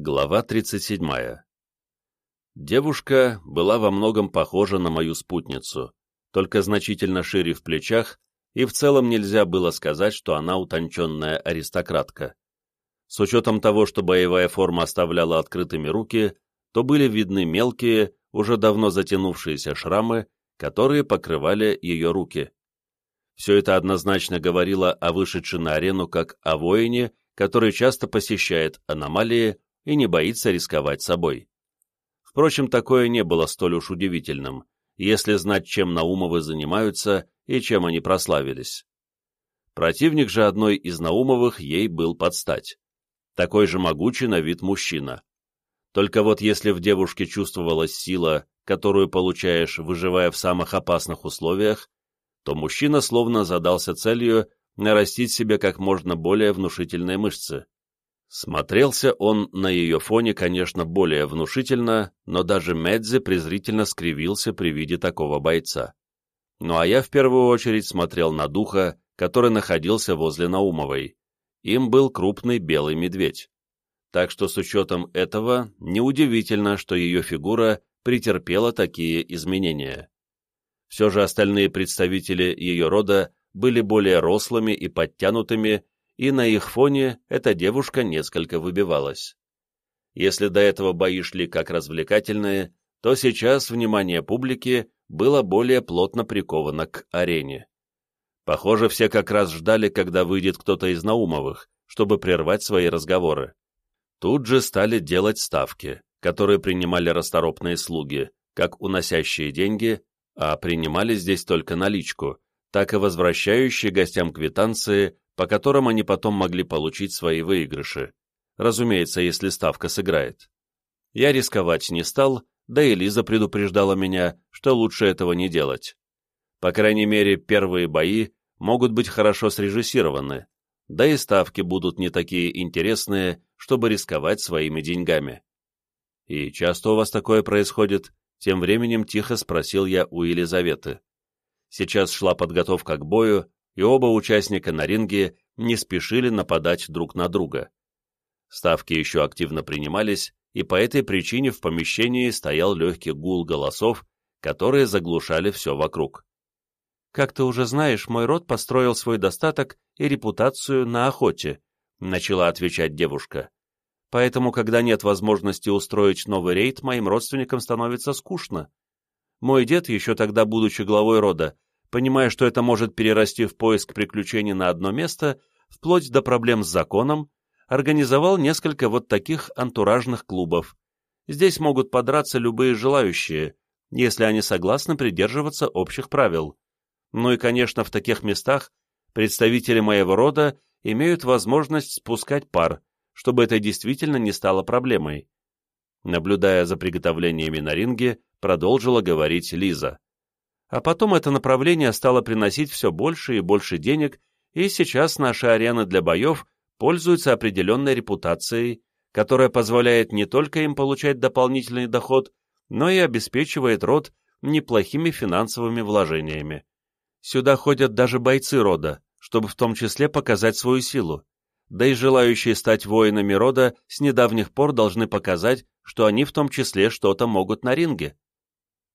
Глава 37. Девушка была во многом похожа на мою спутницу, только значительно шире в плечах, и в целом нельзя было сказать, что она утонченная аристократка. С учетом того, что боевая форма оставляла открытыми руки, то были видны мелкие, уже давно затянувшиеся шрамы, которые покрывали ее руки. Все это однозначно говорило о вышедшей на арену как о воине, который часто посещает аномалии, и не боится рисковать собой. Впрочем, такое не было столь уж удивительным, если знать, чем Наумовы занимаются и чем они прославились. Противник же одной из Наумовых ей был под стать. Такой же могучий на вид мужчина. Только вот если в девушке чувствовалась сила, которую получаешь, выживая в самых опасных условиях, то мужчина словно задался целью нарастить себе как можно более внушительные мышцы. Смотрелся он на ее фоне, конечно, более внушительно, но даже Медзи презрительно скривился при виде такого бойца. Ну а я в первую очередь смотрел на духа, который находился возле Наумовой. Им был крупный белый медведь. Так что с учетом этого, неудивительно, что ее фигура претерпела такие изменения. Все же остальные представители ее рода были более рослыми и подтянутыми, и на их фоне эта девушка несколько выбивалась. Если до этого бои шли как развлекательные, то сейчас внимание публики было более плотно приковано к арене. Похоже, все как раз ждали, когда выйдет кто-то из Наумовых, чтобы прервать свои разговоры. Тут же стали делать ставки, которые принимали расторопные слуги, как уносящие деньги, а принимали здесь только наличку, так и возвращающие гостям квитанции по которым они потом могли получить свои выигрыши, разумеется, если ставка сыграет. Я рисковать не стал, да и Лиза предупреждала меня, что лучше этого не делать. По крайней мере, первые бои могут быть хорошо срежиссированы, да и ставки будут не такие интересные, чтобы рисковать своими деньгами. «И часто у вас такое происходит?» Тем временем тихо спросил я у Елизаветы. Сейчас шла подготовка к бою, и оба участника на ринге не спешили нападать друг на друга. Ставки еще активно принимались, и по этой причине в помещении стоял легкий гул голосов, которые заглушали все вокруг. «Как ты уже знаешь, мой род построил свой достаток и репутацию на охоте», — начала отвечать девушка. «Поэтому, когда нет возможности устроить новый рейд, моим родственникам становится скучно. Мой дед, еще тогда будучи главой рода, понимая, что это может перерасти в поиск приключений на одно место, вплоть до проблем с законом, организовал несколько вот таких антуражных клубов. Здесь могут подраться любые желающие, если они согласны придерживаться общих правил. Ну и, конечно, в таких местах представители моего рода имеют возможность спускать пар, чтобы это действительно не стало проблемой. Наблюдая за приготовлениями на ринге, продолжила говорить Лиза. А потом это направление стало приносить все больше и больше денег, и сейчас наши арены для боев пользуются определенной репутацией, которая позволяет не только им получать дополнительный доход, но и обеспечивает род неплохими финансовыми вложениями. Сюда ходят даже бойцы рода, чтобы в том числе показать свою силу. Да и желающие стать воинами рода с недавних пор должны показать, что они в том числе что-то могут на ринге.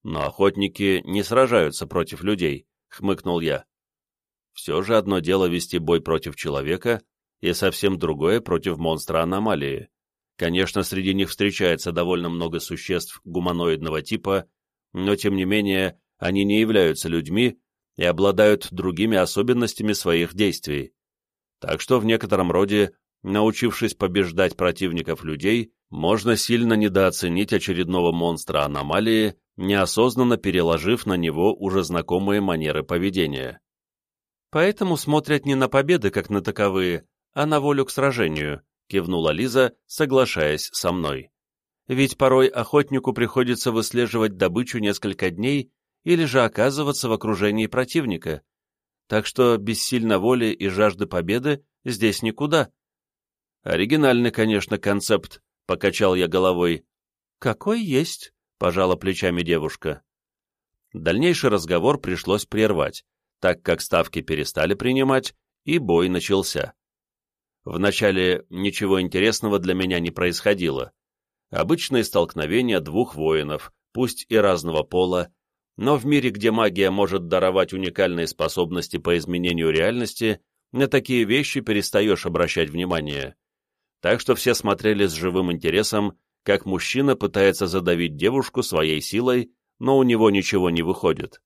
Но охотники не сражаются против людей, хмыкнул я. Все же одно дело вести бой против человека, и совсем другое против монстра аномалии. Конечно, среди них встречается довольно много существ гуманоидного типа, но тем не менее они не являются людьми и обладают другими особенностями своих действий. Так что в некотором роде, научившись побеждать противников людей, можно сильно недооценить очередного монстра аномалии неосознанно переложив на него уже знакомые манеры поведения. «Поэтому смотрят не на победы, как на таковые, а на волю к сражению», — кивнула Лиза, соглашаясь со мной. «Ведь порой охотнику приходится выслеживать добычу несколько дней или же оказываться в окружении противника. Так что без сильной воли и жажды победы здесь никуда». «Оригинальный, конечно, концепт», — покачал я головой. «Какой есть», пожала плечами девушка. Дальнейший разговор пришлось прервать, так как ставки перестали принимать, и бой начался. Вначале ничего интересного для меня не происходило. Обычные столкновения двух воинов, пусть и разного пола, но в мире, где магия может даровать уникальные способности по изменению реальности, на такие вещи перестаешь обращать внимание. Так что все смотрели с живым интересом, как мужчина пытается задавить девушку своей силой, но у него ничего не выходит.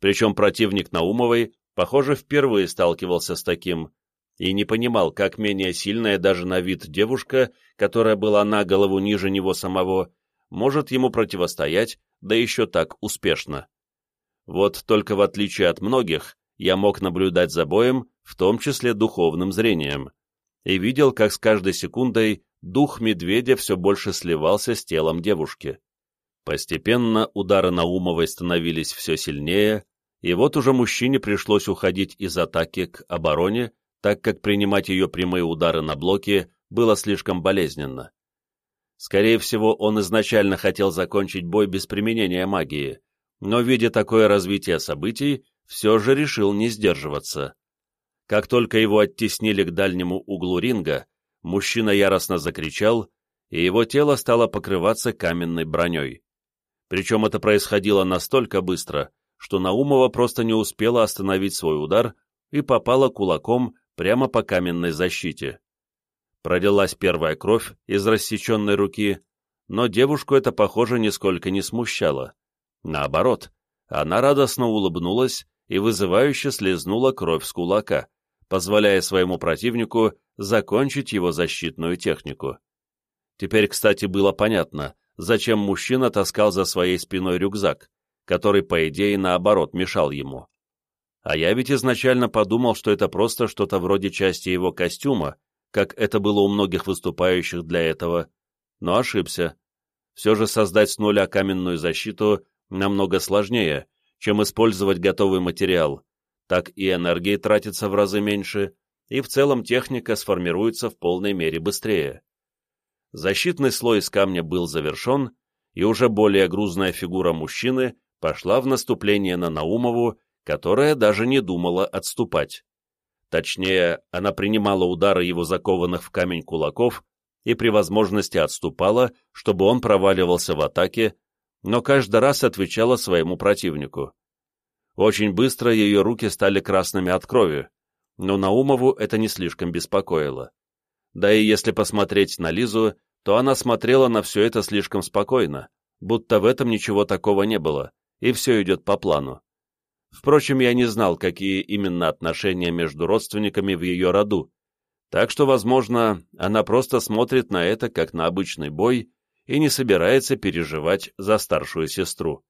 Причем противник Наумовой, похоже, впервые сталкивался с таким, и не понимал, как менее сильная даже на вид девушка, которая была на голову ниже него самого, может ему противостоять, да еще так успешно. Вот только в отличие от многих, я мог наблюдать за боем, в том числе духовным зрением, и видел, как с каждой секундой дух медведя все больше сливался с телом девушки. Постепенно удары Наумовой становились все сильнее, и вот уже мужчине пришлось уходить из атаки к обороне, так как принимать ее прямые удары на блоки было слишком болезненно. Скорее всего, он изначально хотел закончить бой без применения магии, но, видя такое развитие событий, все же решил не сдерживаться. Как только его оттеснили к дальнему углу ринга, мужчина яростно закричал, и его тело стало покрываться каменной броней. Причем это происходило настолько быстро, что Наумова просто не успела остановить свой удар и попала кулаком прямо по каменной защите. Пролилась первая кровь из рассеченной руки, но девушку это, похоже, нисколько не смущало. Наоборот, она радостно улыбнулась и вызывающе слезнула кровь с кулака, позволяя своему противнику закончить его защитную технику. Теперь, кстати, было понятно, зачем мужчина таскал за своей спиной рюкзак, который, по идее, наоборот, мешал ему. А я ведь изначально подумал, что это просто что-то вроде части его костюма, как это было у многих выступающих для этого, но ошибся. Все же создать с нуля каменную защиту намного сложнее, чем использовать готовый материал, так и энергии тратится в разы меньше, и в целом техника сформируется в полной мере быстрее. Защитный слой из камня был завершен, и уже более грузная фигура мужчины пошла в наступление на Наумову, которая даже не думала отступать. Точнее, она принимала удары его закованных в камень кулаков и при возможности отступала, чтобы он проваливался в атаке, но каждый раз отвечала своему противнику. Очень быстро ее руки стали красными от крови, но Наумову это не слишком беспокоило. Да и если посмотреть на Лизу, то она смотрела на все это слишком спокойно, будто в этом ничего такого не было, и все идет по плану. Впрочем, я не знал, какие именно отношения между родственниками в ее роду, так что, возможно, она просто смотрит на это как на обычный бой и не собирается переживать за старшую сестру.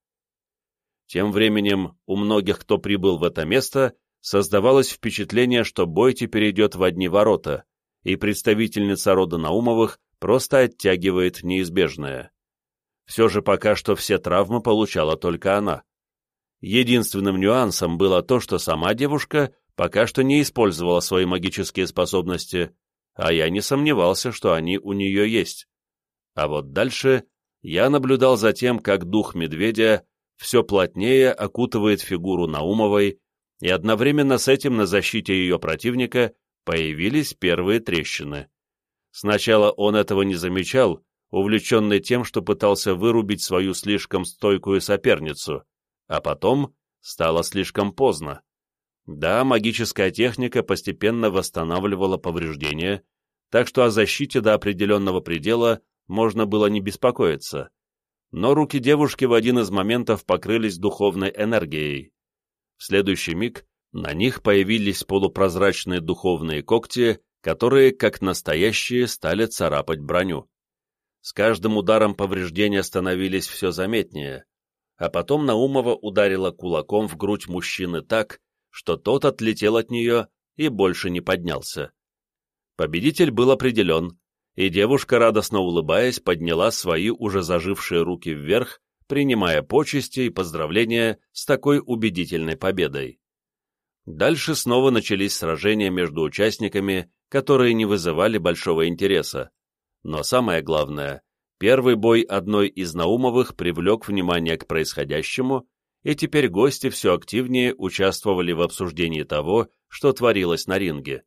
Тем временем у многих, кто прибыл в это место, создавалось впечатление, что бой теперь идет в одни ворота, и представительница рода Наумовых просто оттягивает неизбежное. Все же пока что все травмы получала только она. Единственным нюансом было то, что сама девушка пока что не использовала свои магические способности, а я не сомневался, что они у нее есть. А вот дальше я наблюдал за тем, как дух медведя все плотнее окутывает фигуру Наумовой, и одновременно с этим на защите ее противника появились первые трещины. Сначала он этого не замечал, увлеченный тем, что пытался вырубить свою слишком стойкую соперницу, а потом стало слишком поздно. Да, магическая техника постепенно восстанавливала повреждения, так что о защите до определенного предела можно было не беспокоиться. Но руки девушки в один из моментов покрылись духовной энергией. В следующий миг на них появились полупрозрачные духовные когти, которые, как настоящие, стали царапать броню. С каждым ударом повреждения становились все заметнее, а потом Наумова ударила кулаком в грудь мужчины так, что тот отлетел от нее и больше не поднялся. Победитель был определен, и девушка, радостно улыбаясь, подняла свои уже зажившие руки вверх, принимая почести и поздравления с такой убедительной победой. Дальше снова начались сражения между участниками, которые не вызывали большого интереса. Но самое главное, Первый бой одной из Наумовых привлек внимание к происходящему, и теперь гости все активнее участвовали в обсуждении того, что творилось на ринге.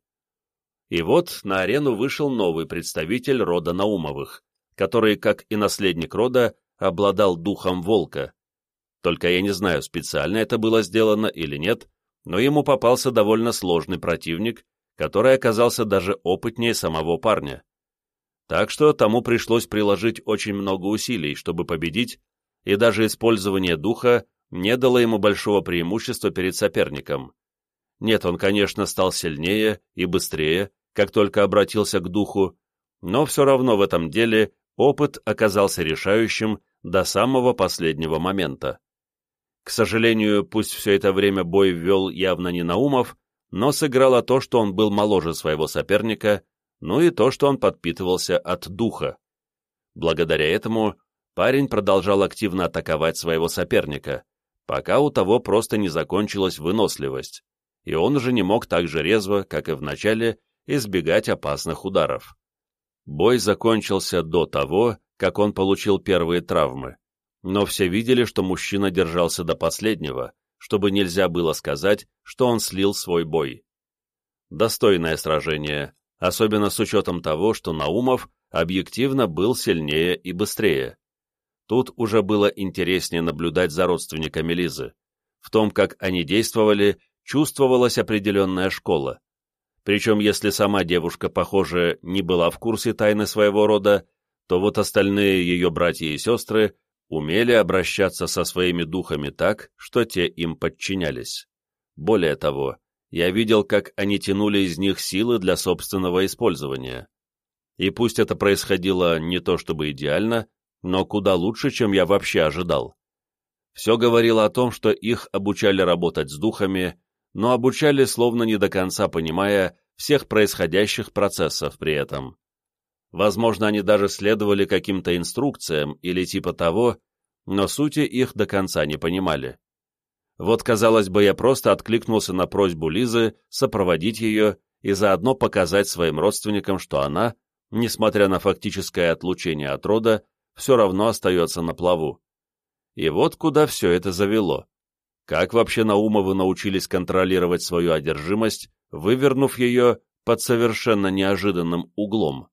И вот на арену вышел новый представитель рода Наумовых, который, как и наследник рода, обладал духом волка. Только я не знаю, специально это было сделано или нет, но ему попался довольно сложный противник, который оказался даже опытнее самого парня. Так что тому пришлось приложить очень много усилий, чтобы победить, и даже использование духа не дало ему большого преимущества перед соперником. Нет, он, конечно, стал сильнее и быстрее, как только обратился к духу, но все равно в этом деле опыт оказался решающим до самого последнего момента. К сожалению, пусть все это время бой ввел явно не Наумов, но сыграло то, что он был моложе своего соперника, ну и то, что он подпитывался от духа. Благодаря этому парень продолжал активно атаковать своего соперника, пока у того просто не закончилась выносливость, и он уже не мог так же резво, как и в начале, избегать опасных ударов. Бой закончился до того, как он получил первые травмы, но все видели, что мужчина держался до последнего, чтобы нельзя было сказать, что он слил свой бой. Достойное сражение, особенно с учетом того, что Наумов объективно был сильнее и быстрее. Тут уже было интереснее наблюдать за родственниками Лизы. В том, как они действовали, чувствовалась определенная школа. Причем, если сама девушка, похоже, не была в курсе тайны своего рода, то вот остальные ее братья и сестры умели обращаться со своими духами так, что те им подчинялись. Более того, я видел, как они тянули из них силы для собственного использования. И пусть это происходило не то чтобы идеально, но куда лучше, чем я вообще ожидал. Все говорило о том, что их обучали работать с духами, но обучали словно не до конца понимая всех происходящих процессов при этом. Возможно, они даже следовали каким-то инструкциям или типа того, но сути их до конца не понимали. Вот, казалось бы, я просто откликнулся на просьбу Лизы сопроводить ее и заодно показать своим родственникам, что она, несмотря на фактическое отлучение от рода, все равно остается на плаву. И вот куда все это завело. Как вообще Наумовы научились контролировать свою одержимость, вывернув ее под совершенно неожиданным углом?